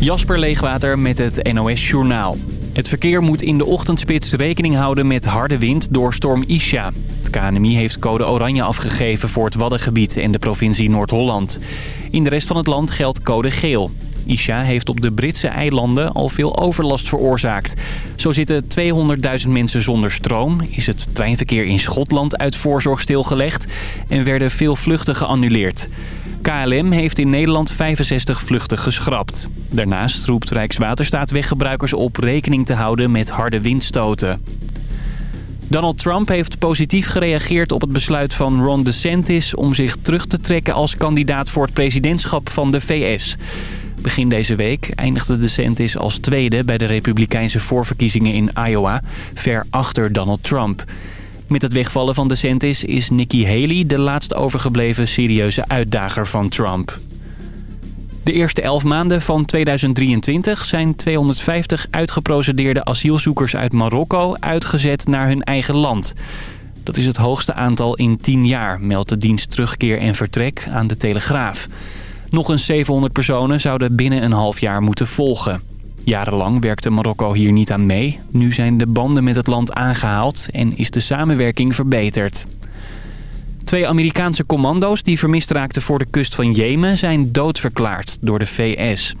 Jasper Leegwater met het NOS Journaal. Het verkeer moet in de ochtendspits rekening houden met harde wind door storm Isha. Het KNMI heeft code oranje afgegeven voor het Waddengebied en de provincie Noord-Holland. In de rest van het land geldt code geel. Isha heeft op de Britse eilanden al veel overlast veroorzaakt. Zo zitten 200.000 mensen zonder stroom, is het treinverkeer in Schotland uit voorzorg stilgelegd... en werden veel vluchten geannuleerd. KLM heeft in Nederland 65 vluchten geschrapt. Daarnaast roept Rijkswaterstaat weggebruikers op rekening te houden met harde windstoten. Donald Trump heeft positief gereageerd op het besluit van Ron DeSantis... om zich terug te trekken als kandidaat voor het presidentschap van de VS. Begin deze week eindigde DeSantis als tweede bij de republikeinse voorverkiezingen in Iowa... ver achter Donald Trump. Met het wegvallen van DeSantis is Nikki Haley de laatst overgebleven serieuze uitdager van Trump. De eerste elf maanden van 2023 zijn 250 uitgeprocedeerde asielzoekers uit Marokko uitgezet naar hun eigen land. Dat is het hoogste aantal in 10 jaar, meldt de dienst Terugkeer en Vertrek aan de Telegraaf. Nog eens 700 personen zouden binnen een half jaar moeten volgen. Jarenlang werkte Marokko hier niet aan mee. Nu zijn de banden met het land aangehaald en is de samenwerking verbeterd. Twee Amerikaanse commando's die vermist raakten voor de kust van Jemen zijn doodverklaard door de VS.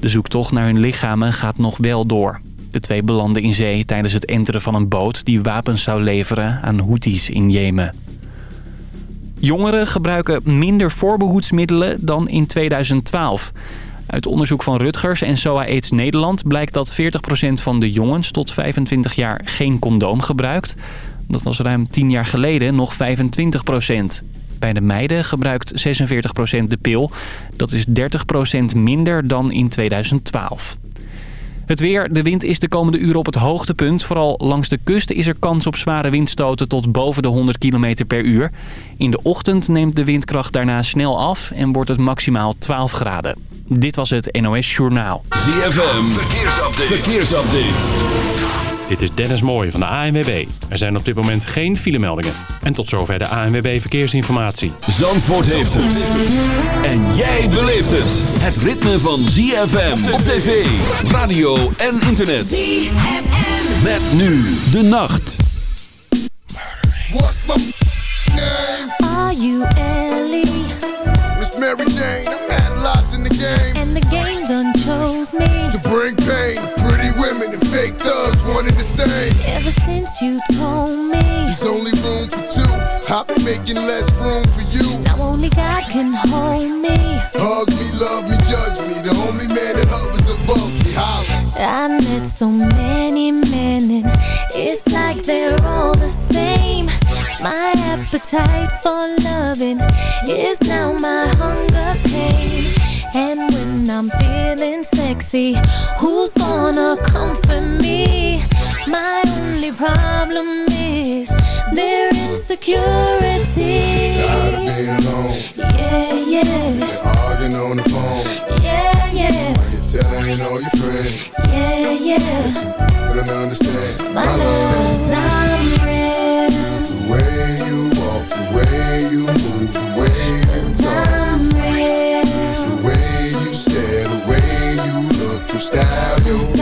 De zoektocht naar hun lichamen gaat nog wel door. De twee belanden in zee tijdens het enteren van een boot die wapens zou leveren aan Houthis in Jemen. Jongeren gebruiken minder voorbehoedsmiddelen dan in 2012. Uit onderzoek van Rutgers en SOA AIDS Nederland blijkt dat 40% van de jongens tot 25 jaar geen condoom gebruikt. Dat was ruim 10 jaar geleden nog 25%. Bij de meiden gebruikt 46% de pil. Dat is 30% minder dan in 2012. Het weer. De wind is de komende uren op het hoogtepunt. Vooral langs de kust is er kans op zware windstoten tot boven de 100 km per uur. In de ochtend neemt de windkracht daarna snel af en wordt het maximaal 12 graden. Dit was het NOS Journaal. ZFM, verkeersupdate. verkeersupdate. Dit is Dennis Mooij van de ANWB. Er zijn op dit moment geen filemeldingen. En tot zover de ANWB Verkeersinformatie. Zandvoort heeft het. En jij beleeft het. Het ritme van ZFM op tv, radio en internet. ZFM. Met nu de nacht. What's my name? Are you Ellie? Miss Mary Jane. I've had lots in the game. And the game done chose me. To bring pain women and fake thugs, the same. Ever since you told me. There's only room for two. I've been making less room for you. Now only God can hold me. Hug me, love me, judge me. The only man that hovers above me. Holla. I met so many men and it's like they're all the same. My appetite for loving is now my hunger pain. And when I'm feeling sexy, who's gonna comfort me? My only problem is their insecurity. Tired of being alone. Yeah, yeah, Sitting arguing on the phone. yeah, yeah, Why you telling all your friends? yeah, yeah. But I don't understand. My love's I'm real. The way you walk, the way you move, the way you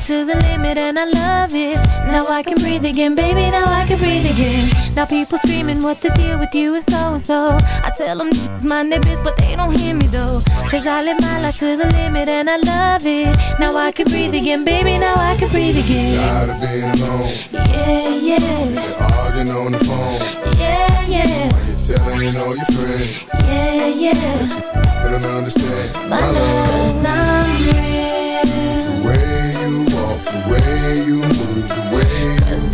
it to the limit and I love it. Now I can breathe again, baby, now I can breathe again. Now people screaming, what the deal with you and so and so. I tell them it's my neighbors, but they don't hear me though. Cause I live my life to the limit and I love it. Now I can breathe again, baby, now I can breathe again. Tired of being alone. Yeah, yeah. Still arguing on the phone. Yeah, yeah. Why you telling you know your friend? Yeah, yeah. But you don't understand my, my love. love the way you move, the way you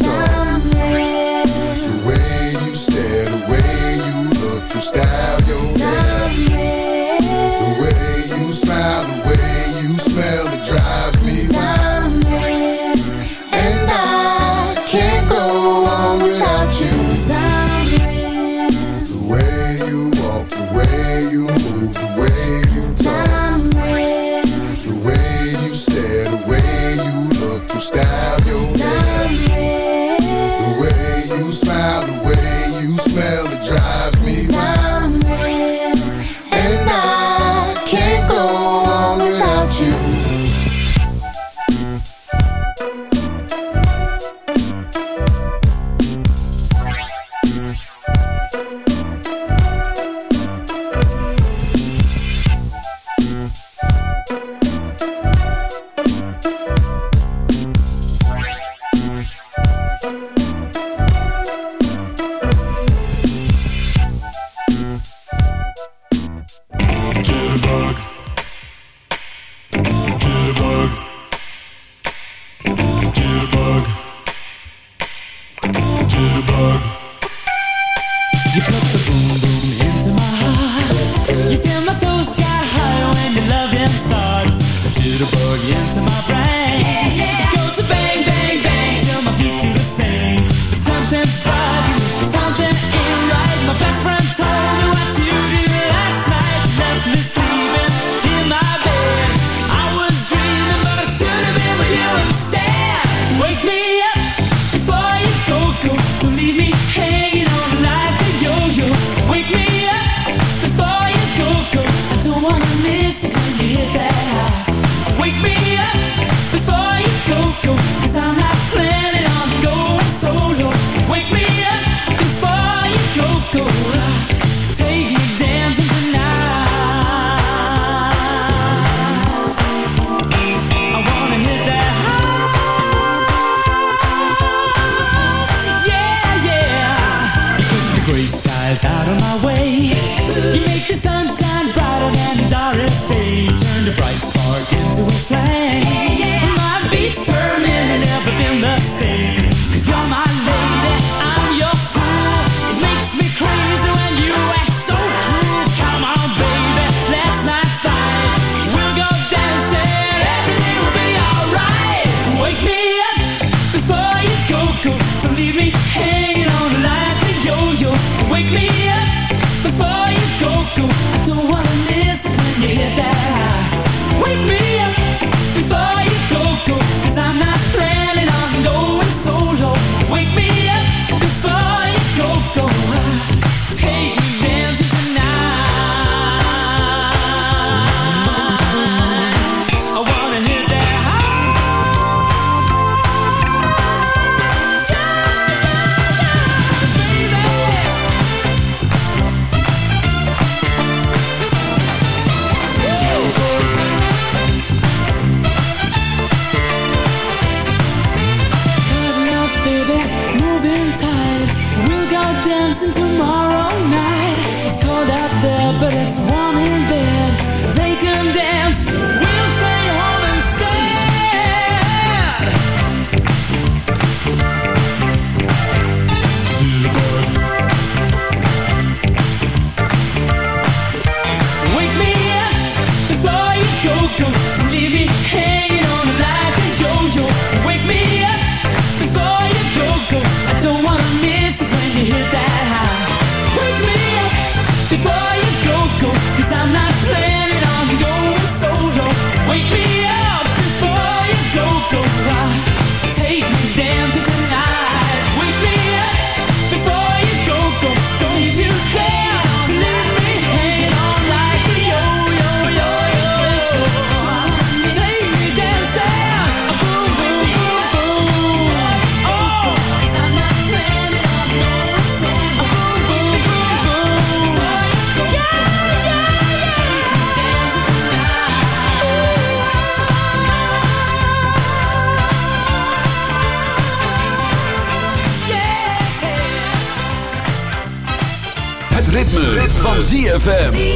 ZFM.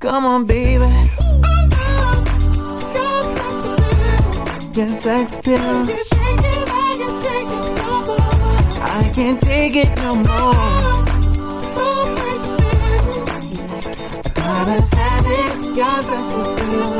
Come on, baby. Your sex appeal. I can't take it no more. Gotta have it. Your sex appeal.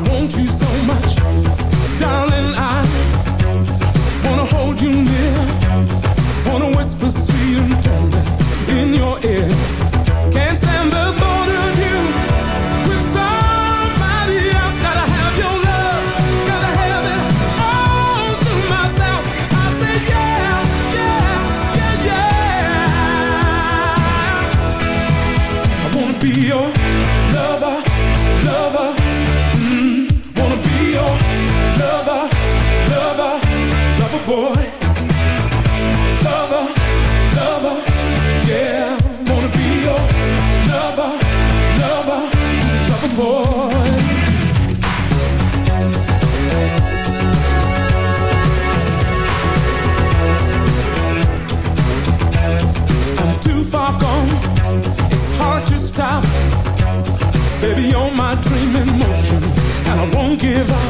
I want you so much. give up.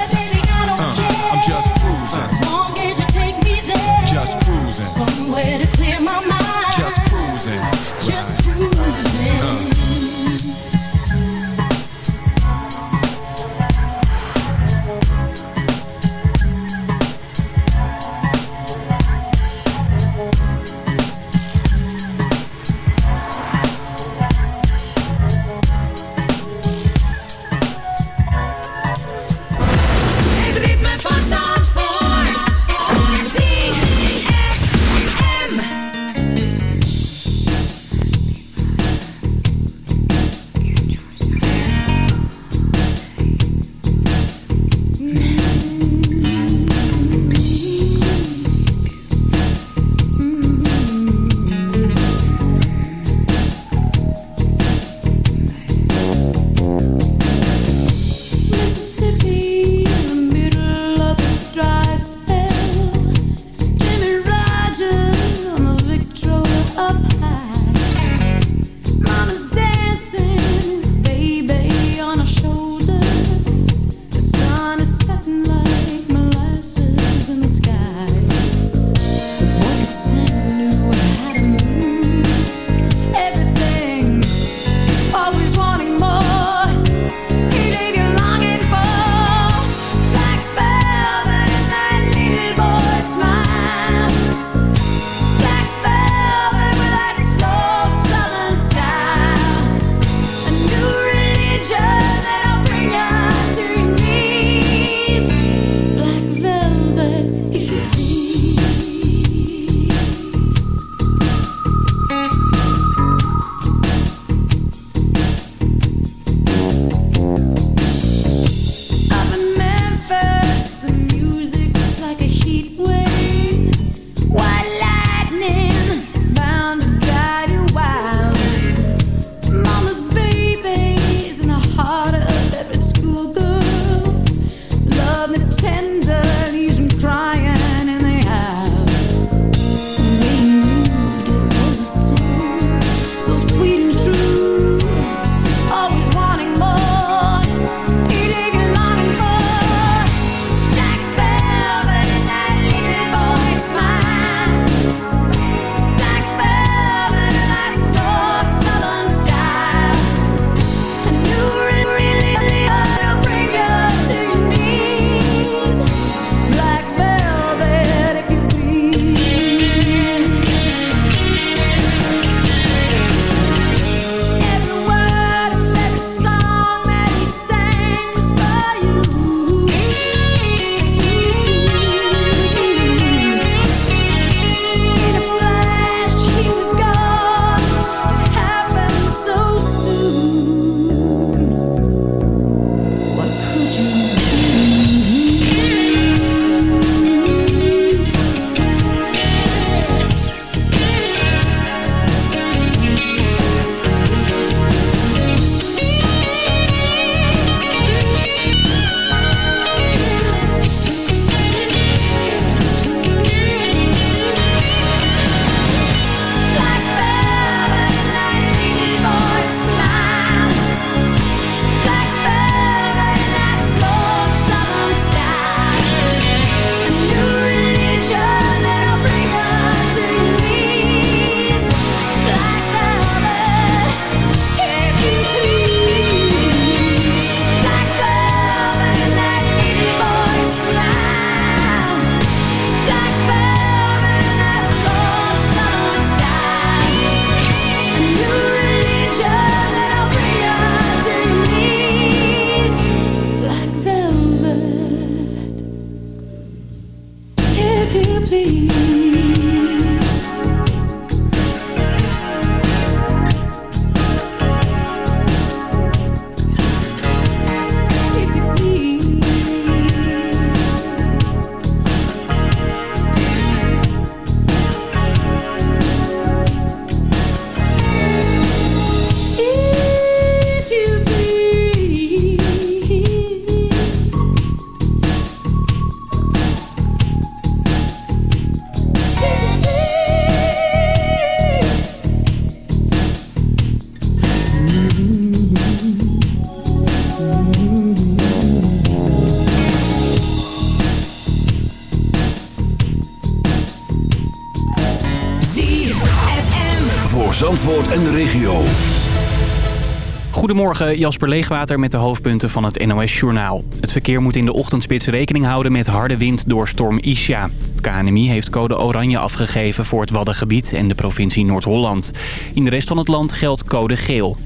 Goedemorgen, Jasper Leegwater met de hoofdpunten van het NOS-journaal. Het verkeer moet in de ochtendspits rekening houden met harde wind door storm Isha. Het KNMI heeft code oranje afgegeven voor het Waddengebied en de provincie Noord-Holland. In de rest van het land geldt code geel.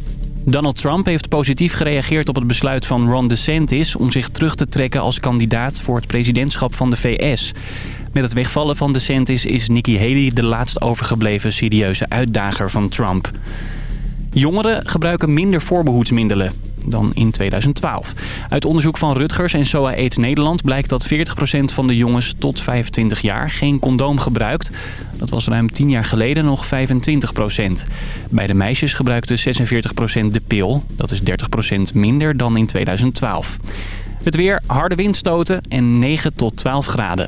Donald Trump heeft positief gereageerd op het besluit van Ron DeSantis... om zich terug te trekken als kandidaat voor het presidentschap van de VS. Met het wegvallen van DeSantis is Nikki Haley de laatst overgebleven serieuze uitdager van Trump. Jongeren gebruiken minder voorbehoedsmiddelen dan in 2012. Uit onderzoek van Rutgers en SOA AIDS Nederland blijkt dat 40% van de jongens tot 25 jaar geen condoom gebruikt. Dat was ruim 10 jaar geleden nog 25%. Bij de meisjes gebruikte 46% de pil. Dat is 30% minder dan in 2012. Het weer, harde windstoten en 9 tot 12 graden.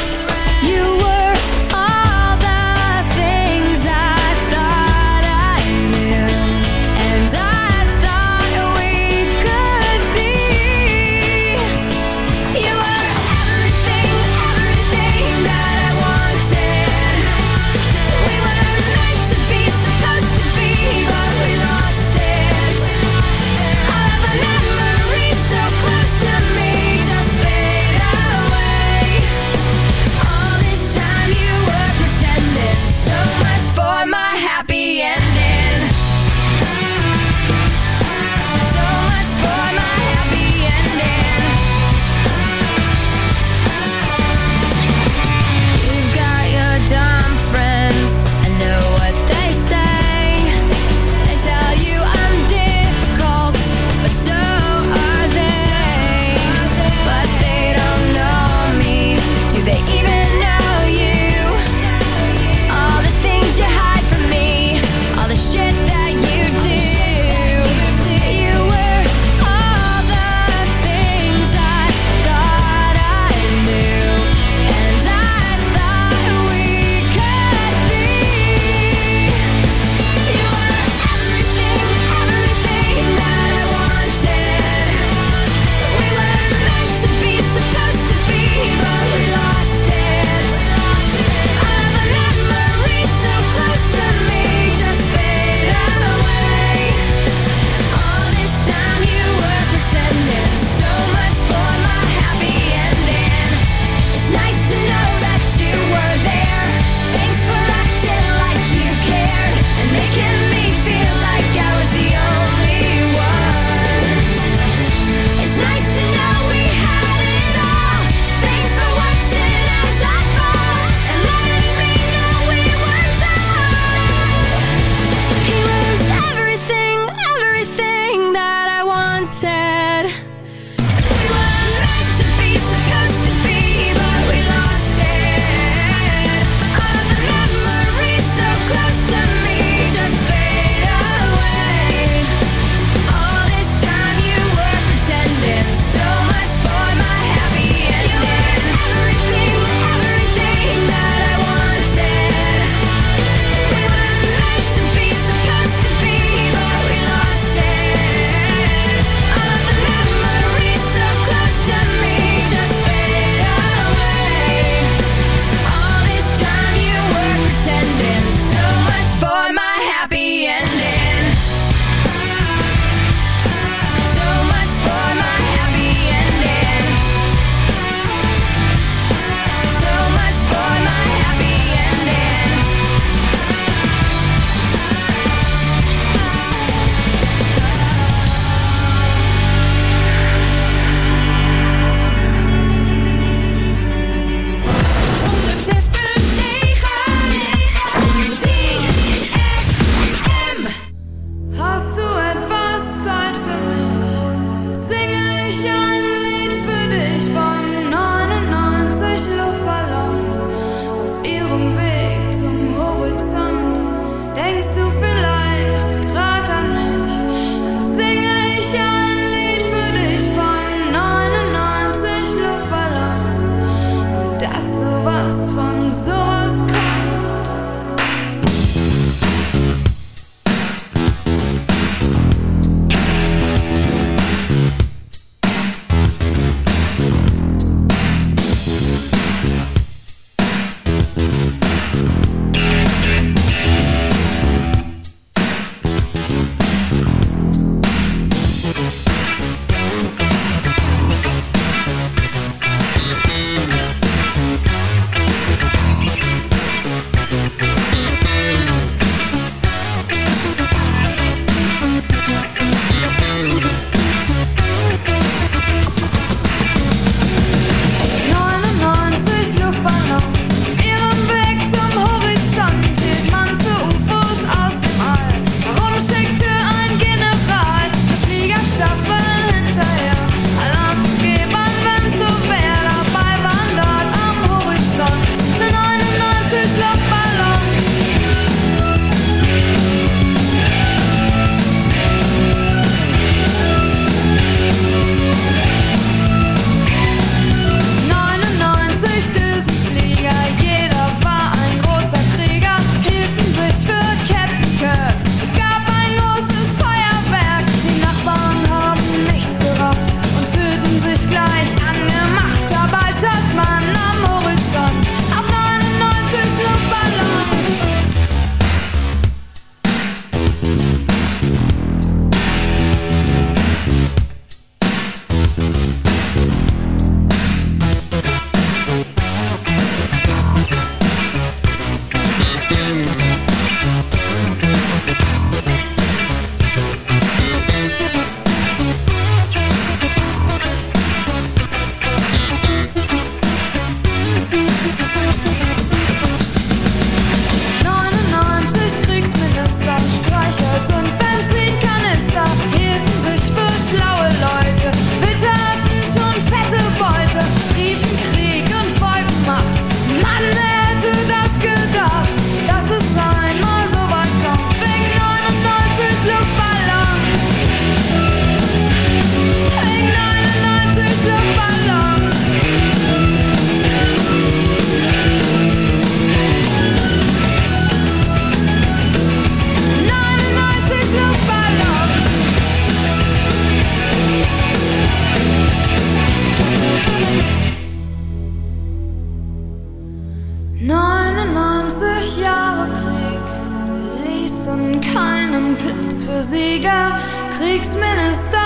Keinen Platz für Sieger. Kriegsminister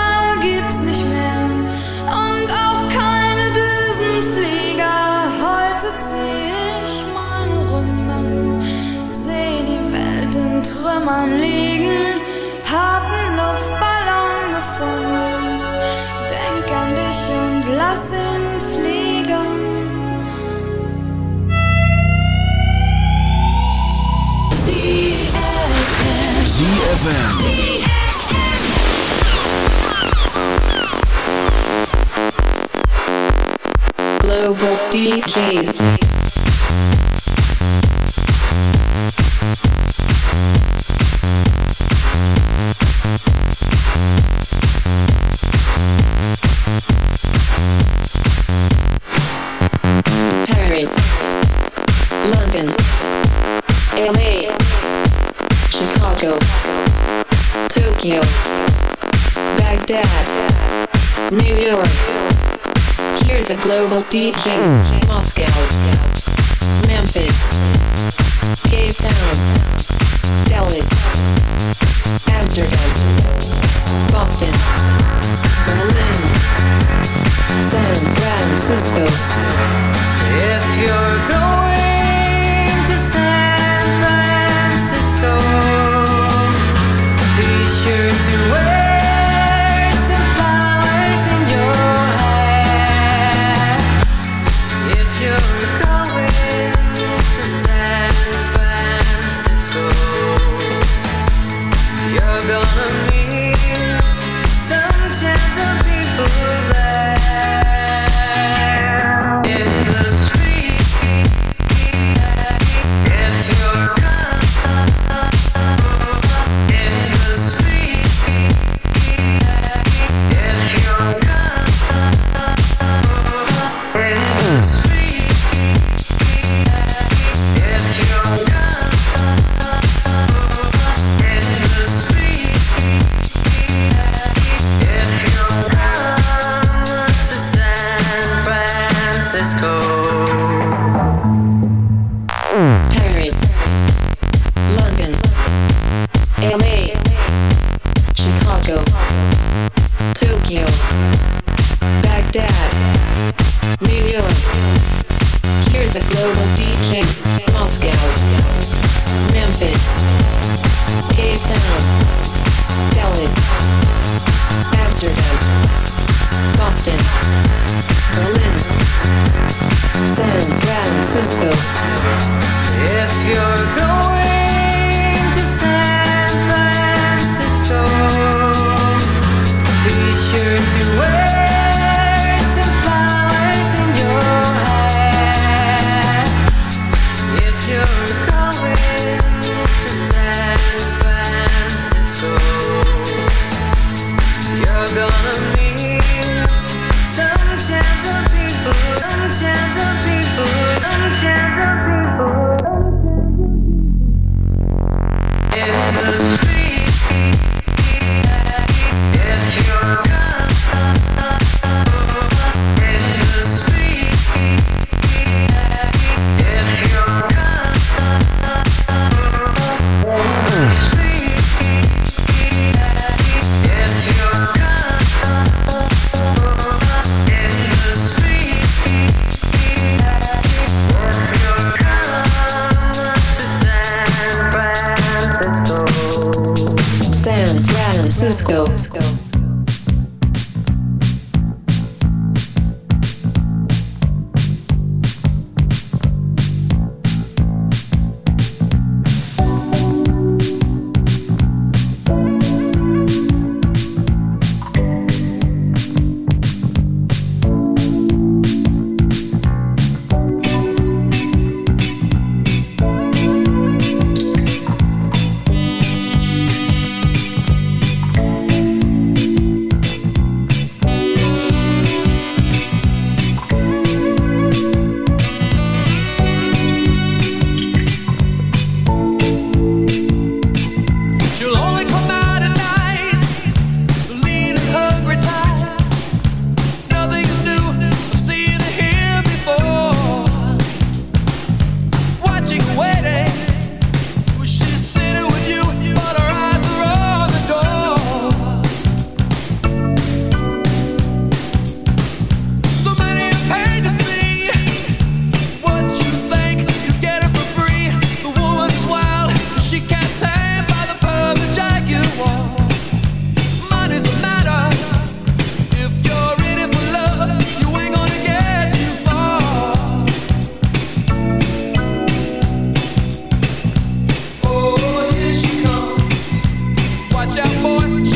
gibt's nicht mehr und auch keine Düsenflieger. Heute zieh ich meine Runden, seh die Welt in Trümmern liegen, hab einen Luftballon gefunden. Denk an dich und lass ihn ZFM. Global DJs. out, boy.